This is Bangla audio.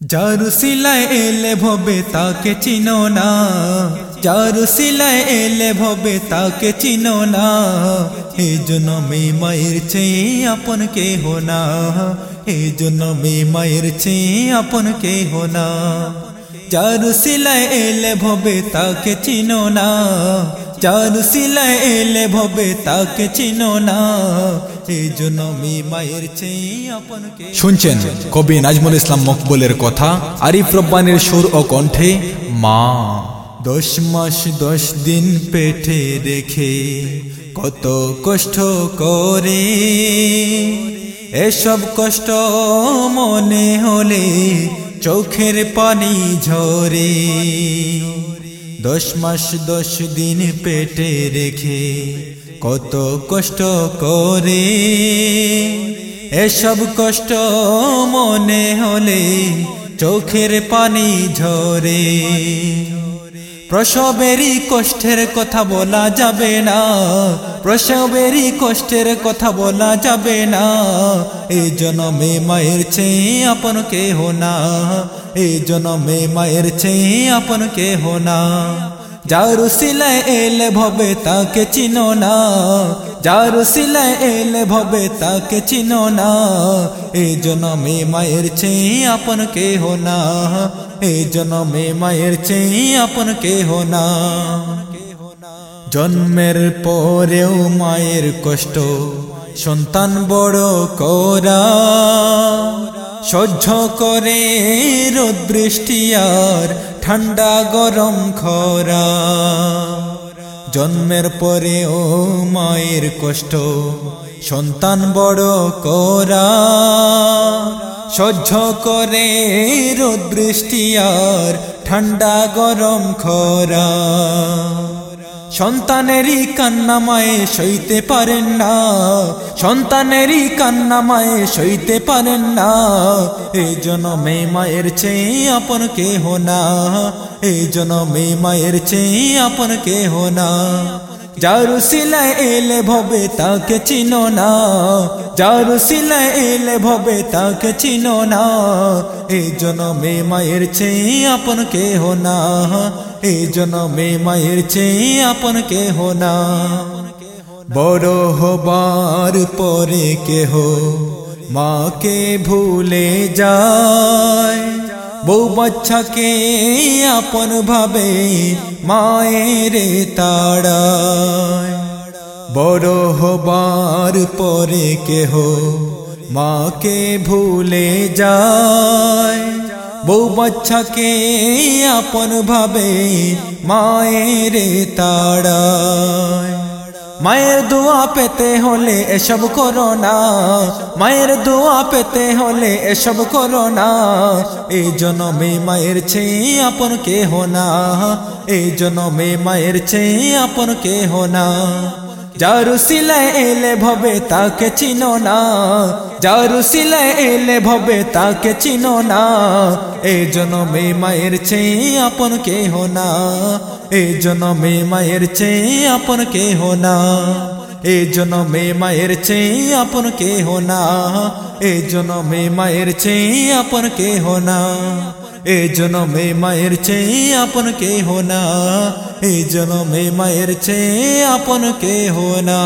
যারু সিলায় এলে ভবে তাকে চিনো না। যারু সিলায় এলে ভবে তাকে চিনো না। এই জন্য মে মায়ের চেয়ে আপন কে হোনা এই জন্য মে মায়ের চেয়ে আপন কে হোনা যারু সিলায় এলে ভবে তাকে চিনো না। যারু সিলায় এলে ভবে তাকে চিনো না। এই জন্য মে মায়ের চেয়ে শুনছেন কবি নাজমুল ইসলাম মকবুলের কথা আরিফ রব্বানির সুর ও কণ্ঠে মা। দশ মাস দশ দিন পেটে রেখে কত কষ্ট করে। এসব কষ্ট মনে হলে চোখের পানি ঝরে। দশ মাস দশ দিন পেটে রেখে কত কষ্ট করে। এসব কষ্ট মনে হলে চোখের পানি ঝরে। প্রসবেরই কষ্টের কথা বলা যাবে না। প্রসবেরই কষ্টের কথা বলা যাবে না। এই জনমে মায়ের চেয়ে আপন কে হোনা এই জনমে মায়ের চেয়ে আপন কে হোনা যার সিলায় এলে ভবে তাকে চিনো না। যারু সিলায় এলে ভবে, তাকে চিনো না। এই জনমে মায়ের চেয়ে আপন কে হোনা এই জনমে মায়ের চেয়ে আপন কে হো না। জন্মের পরেও মায়ের কষ্ট, সন্তান বড় করা। সহ্য করে রোদ বৃষ্টি আর ঠান্ডা গরম খরা। জন্মের পরে ও মায়ের কষ্ট, সন্তান বড় করা। সহ্য করে রোদ বৃষ্টি আর ঠান্ডা গরম খরা। সন্তানেরই কান্না মায়ে সইতে পারেন না। সন্তানেরই কান্না মায়ে সইতে পারেন না। এই জনমে মায়ের চেয়ে আপন কে হোনা এই জনমে মায়ের চেয়ে আপন কে হোনা যারু সিলায় এলে ভবে তাকে চিনো না। যারু সিলায় এলে ভবে তাকে চিনো না এই জনমে মায়ের চেয়ে আপন কে হোনা এই জনমে মায়ের চেয়ে আপন কে হোনা বড় হবার পরে কেহ মাকে ভুলে যায়, বউ বাচ্চাকে আপন ভাবে মায়ের তাড়ায়। বড় হবার পরে কেহ মাকে ভুলে যায়। বউ বাচ্চাকে আপন ভাবে মায়ের তাড়ায়। মায়ের দোয়া পেতে হলে এসব করো না। মায়ের দোয়া পেতে হলে এসব করো না। এই জনমে মায়ের চেয়ে আপন কে হোনা এই জনমে মায়ের চেয়ে আপন কে হোনা যারু সিলায় এলে ভবে তাকে চিনো না। যারু সিলায় এলে ভবে তাকে চিনো না। এই জনমে মায়ের চেয়ে আপন কে হোনা এই জনমে মায়ের চেয়ে আপন কে হোনা এই জনমে মায়ের চেয়ে আপন কে হোনা এই জনমে মায়ের চেয়ে আপন কে হোনা এই জনমে মায়ের চেয়ে আপন কে হোনা এই জনমে মায়ের চেয়ে আপন কে হোনা